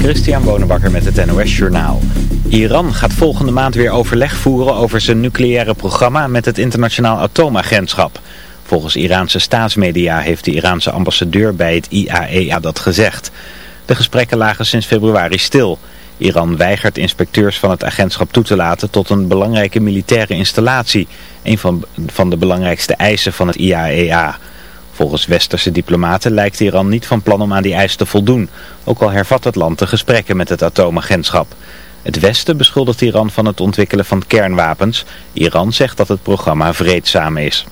Christian Bonenbakker met het NOS Journaal. Iran gaat volgende maand weer overleg voeren over zijn nucleaire programma met het internationaal atoomagentschap. Volgens Iraanse staatsmedia heeft de Iraanse ambassadeur bij het IAEA dat gezegd. De gesprekken lagen sinds februari stil. Iran weigert inspecteurs van het agentschap toe te laten tot een belangrijke militaire installatie. Een van, van de belangrijkste eisen van het IAEA. Volgens westerse diplomaten lijkt Iran niet van plan om aan die eis te voldoen. Ook al hervat het land de gesprekken met het atoomagentschap. Het Westen beschuldigt Iran van het ontwikkelen van kernwapens. Iran zegt dat het programma vreedzaam is.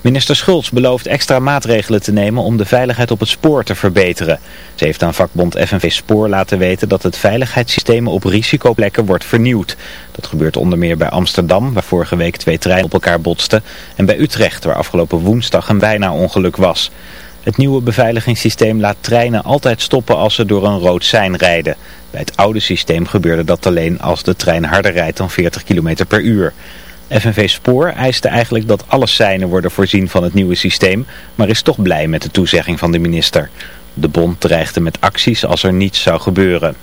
Minister Schultz belooft extra maatregelen te nemen om de veiligheid op het spoor te verbeteren. Ze heeft aan vakbond FNV Spoor laten weten dat het veiligheidssysteem op risicoplekken wordt vernieuwd. Dat gebeurt onder meer bij Amsterdam, waar vorige week twee treinen op elkaar botsten, en bij Utrecht, waar afgelopen woensdag een bijna ongeluk was. Het nieuwe beveiligingssysteem laat treinen altijd stoppen als ze door een rood sein rijden. Bij het oude systeem gebeurde dat alleen als de trein harder rijdt dan 40 km per uur. FNV Spoor eiste eigenlijk dat alle seinen worden voorzien van het nieuwe systeem, maar is toch blij met de toezegging van de minister. De bond dreigde met acties als er niets zou gebeuren.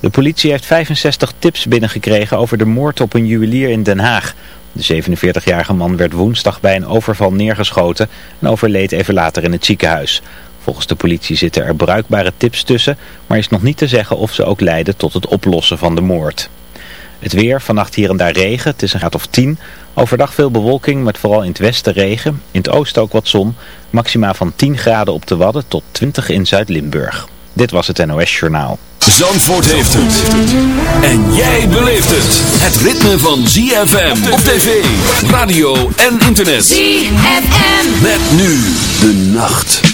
De politie heeft 65 tips binnengekregen over de moord op een juwelier in Den Haag. De 47-jarige man werd woensdag bij een overval neergeschoten en overleed even later in het ziekenhuis. Volgens de politie zitten er bruikbare tips tussen, maar is nog niet te zeggen of ze ook leiden tot het oplossen van de moord. Het weer, vannacht hier en daar regen, het is een graad of 10. Overdag veel bewolking, met vooral in het westen regen. In het oosten ook wat zon. Maxima van 10 graden op de Wadden tot 20 in Zuid-Limburg. Dit was het NOS Journaal. Zandvoort heeft het. En jij beleeft het. Het ritme van ZFM op tv, radio en internet. ZFM. Met nu de nacht.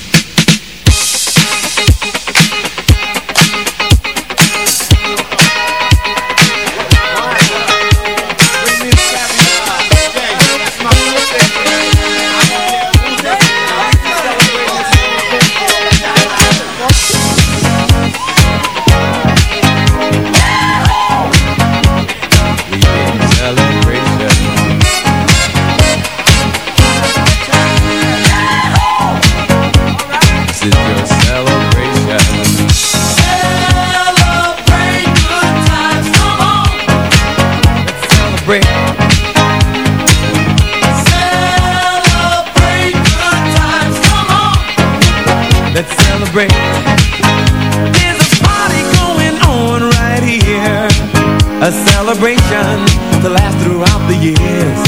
Let's. There's a party going on right here. A celebration to last throughout the years.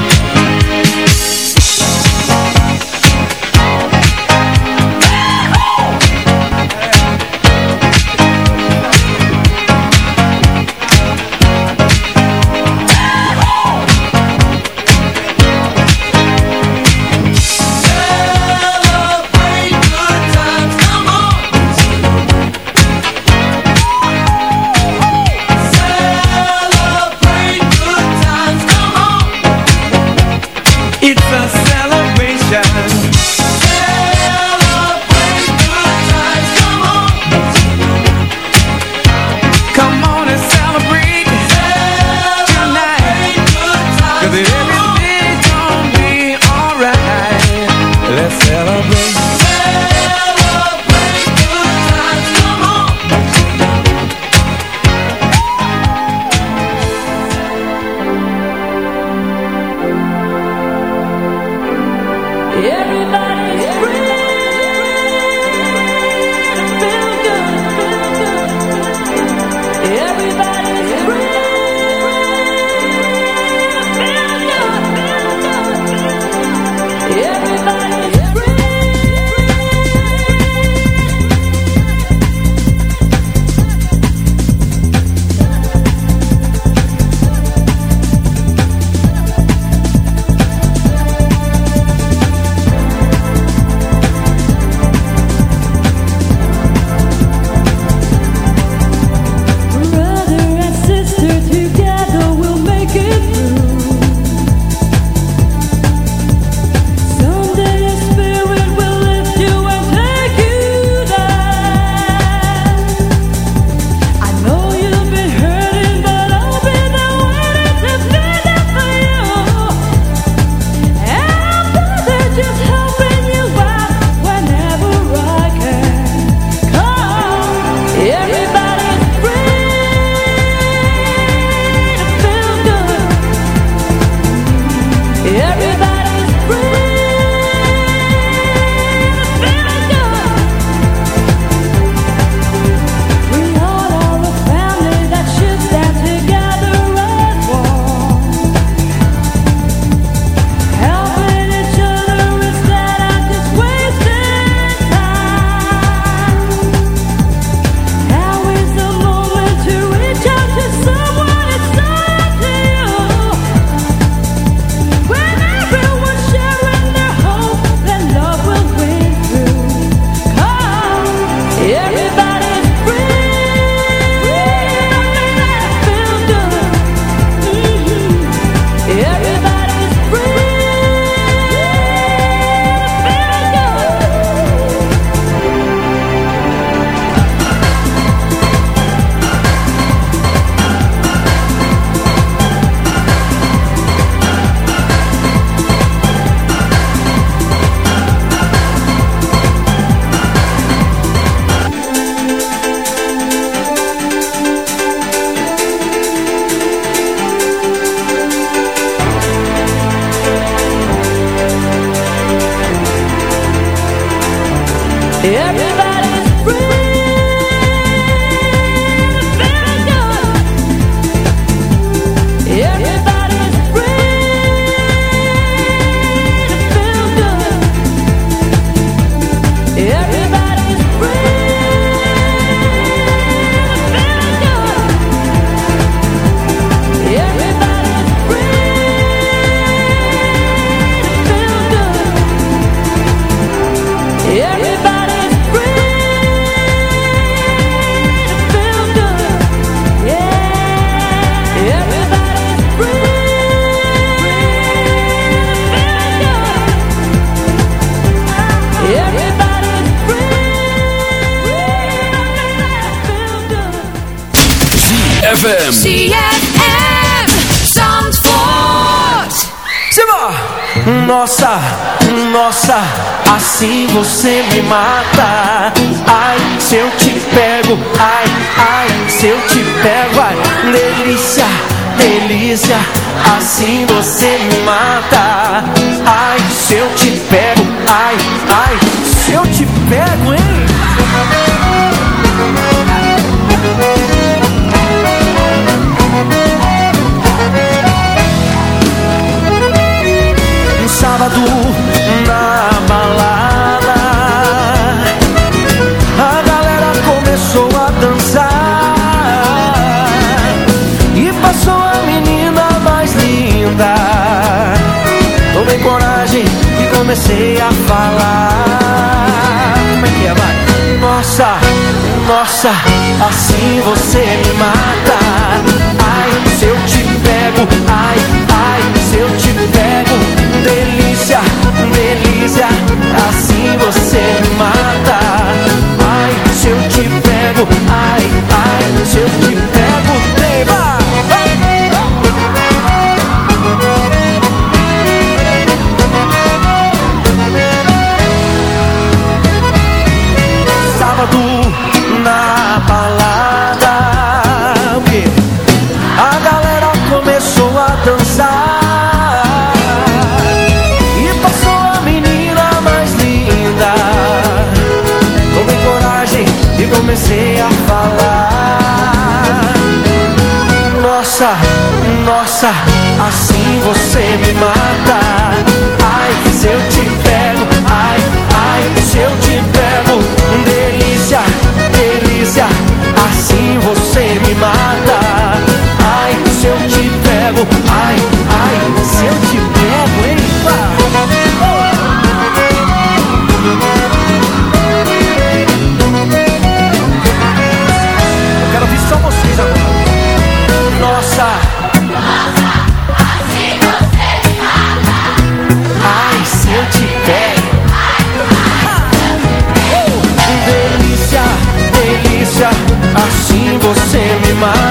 graça demais.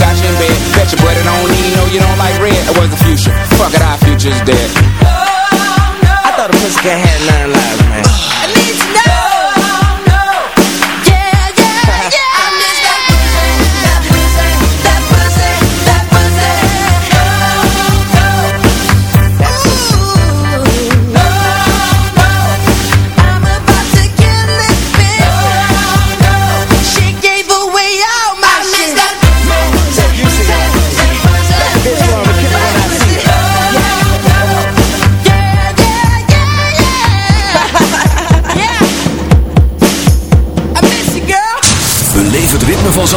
bed. Bet your brother don't need, no, you don't like red. It was the future. Fuck it, our future's dead. Oh, I thought a pussycat had nine lives,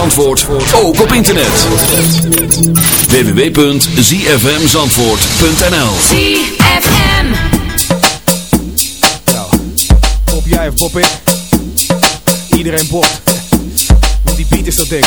Zandvoort ook op internet. www.zfmzandvoort.nl ZFM. Pop jij of pop ik? Iedereen popt. Want die beat is zo dik.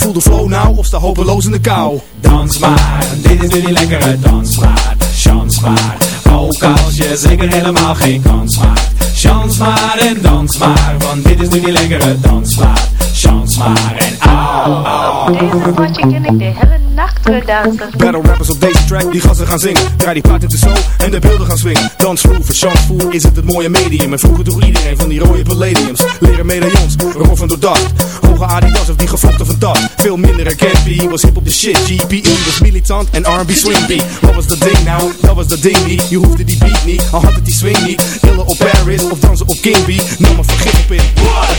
Voel de flow nou of sta hopeloos in de kou. Dans maar, dit is nu die lekkere dansmaat. Chans maar, ook als je zeker helemaal geen kans maakt. Chans maar en dans maar, want dit is nu die lekkere dansmaat. Chans maar en au, au. Deze platje ken ik de hele nacht dansen. Battle rappers op deze track, die gassen gaan zingen. Draai die plaat in de show en de beelden gaan swingen. Dansvloer, verchansvoer is het het mooie medium. En vroeger droeg iedereen van die rode palladiums. Leren medaillons, roffen door dat. Hoge Adidas of die gevlochten van dat. Veel minder herkend, was hip op de shit. GPE was militant en R&B swing beat. Wat was dat ding nou? Dat was dat ding niet. Je hoefde die beat niet, al had het die swing niet. Killen op Paris of dansen op King B. Nam maar vergif op in.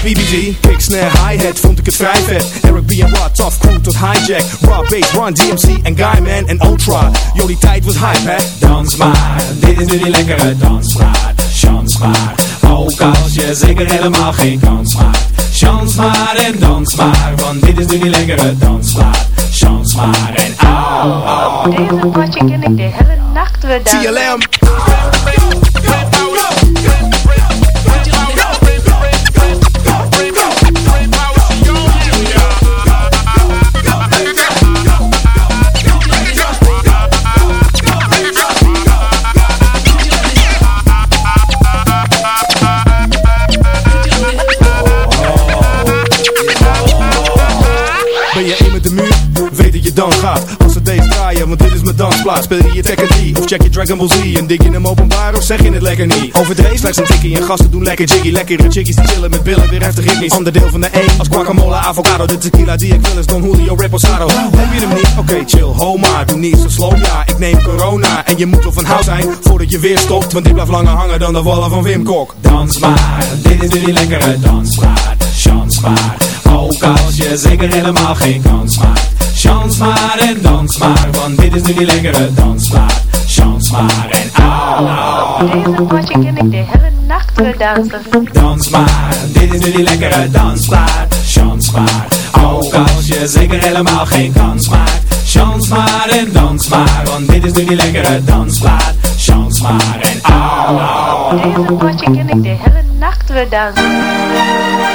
BBG, kick, snare, hi-hat, vond ik het vrij vet. Eric B en Rod, tough crew tot hijack. Raw bass, Run, DMC en Guyman en Ultra. Yo, die tijd was hype, hè? Dans maar, dit is nu die lekkere dansmaat. Chans maar, ook als je zeker helemaal geen kans maakt. Chans maar en dans maar, want dit is nu die lekkere dansmaat. Chans maar en au, au. Deze platje ken ik de hele nacht weer dansen. Dansplaats Speel je je Tekken 3 of check je Dragon Ball Z En dik je hem openbaar of zeg je het lekker niet? Overdreven slechts een tikkie en gasten doen lekker jiggy. Lekkere chickies die chillen met billen, weer heftig ritmisch Ander deel van de E, als guacamole, avocado De tequila die ik wil is Don Julio Reposado. Heb je hem niet? Oké chill, ho maar Doe niet zo slow, ja. Ik neem corona en je moet wel van hout zijn Voordat je weer stopt, want dit blijft langer hangen Dan de wallen van Wim Kok. Dans maar, dit is nu die lekkere dansmaat. Chans maar, ook als je zeker helemaal geen kans maakt. Chans maar en dans maar, want dit is nu die lekkere dansmaat. Chans maar en au, deze platje ken ik de hele nacht weer dansen. Dans maar, dit is nu die lekkere dansplaat. Chans maar, ook als je zeker helemaal geen kans maakt. Chans maar en dans maar, want dit is nu die lekkere dansplaat. Chans maar en au, au. Deze platje ken ik de hele nacht weer dansen.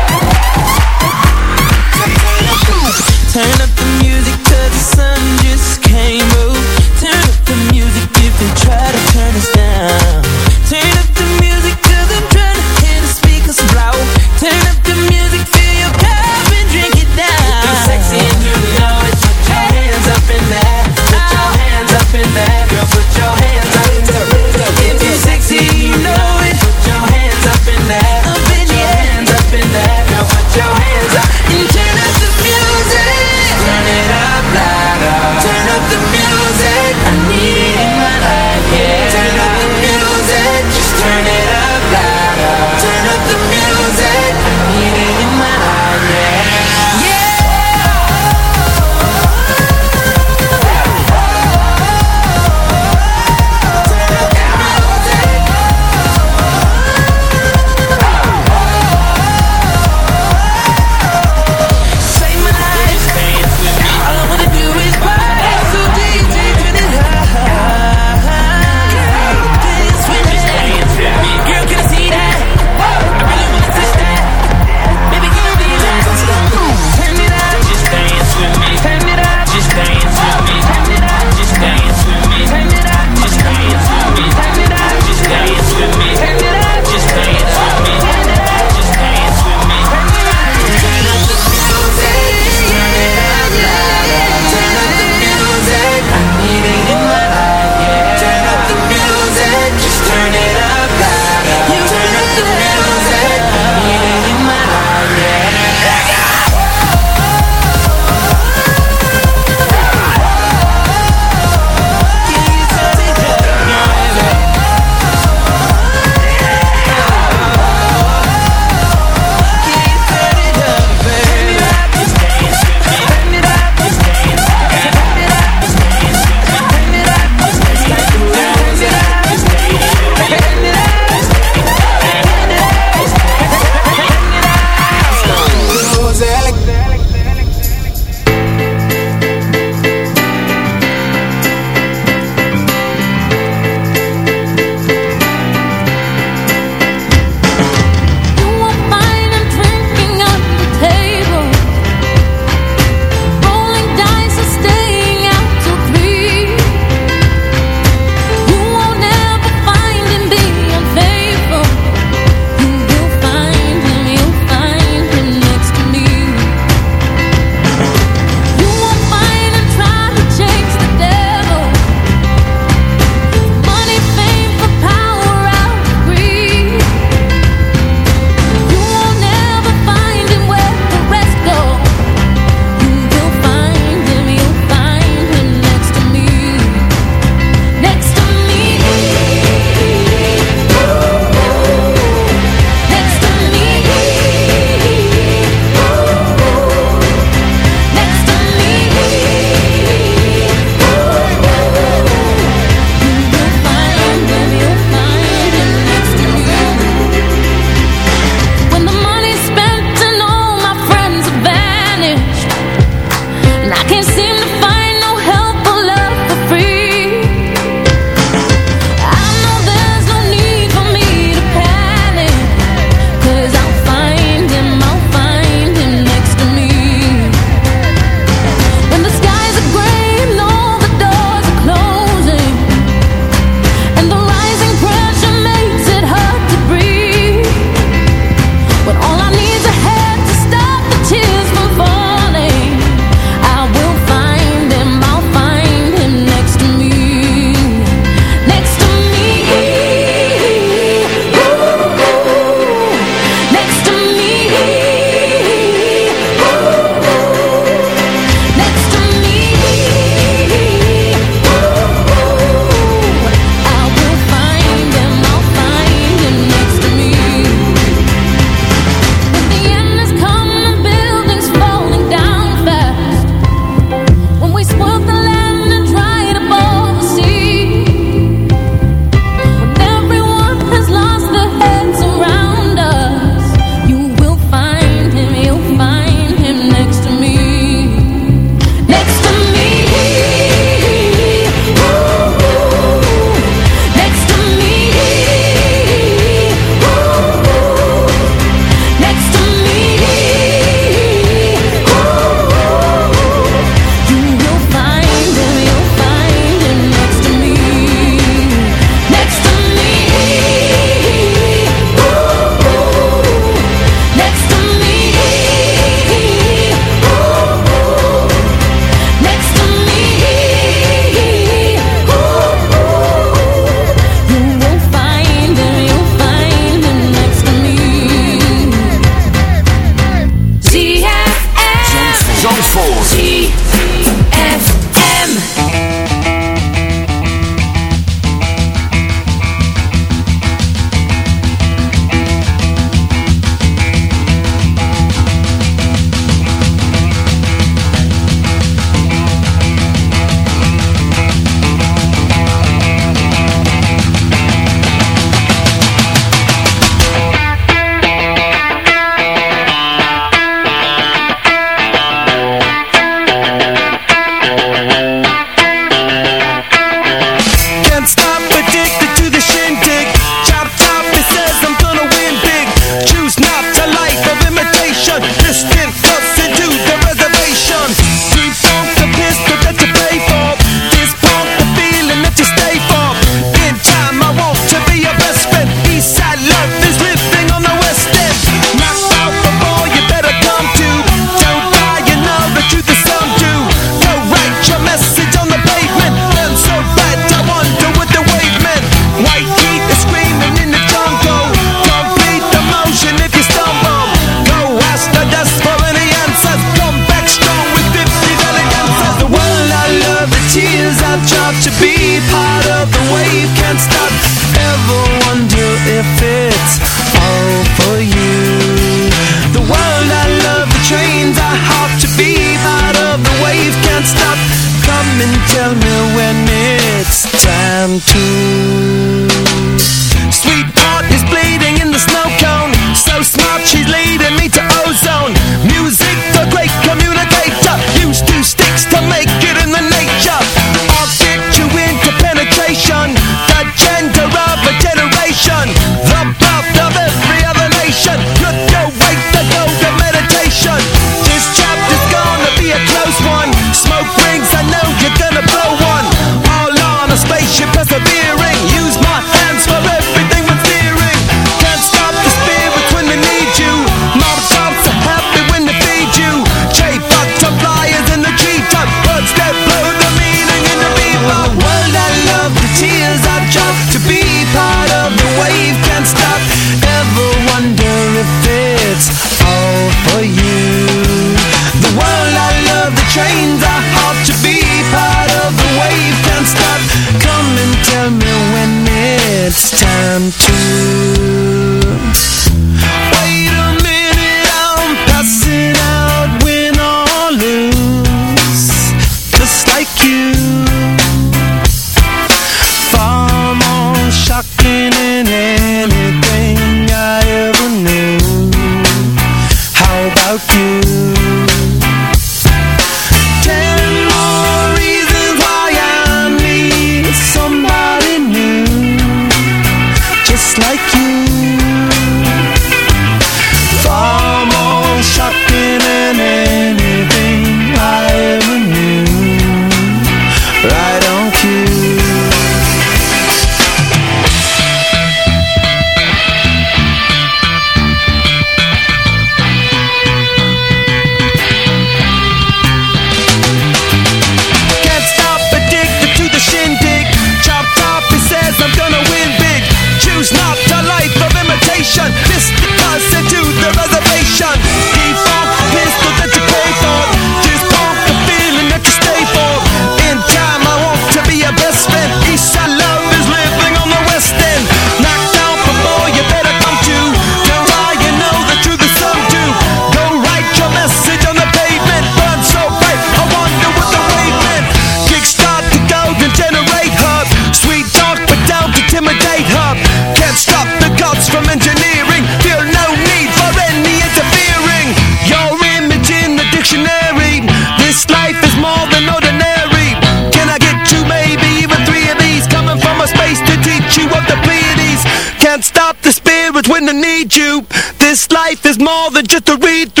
to read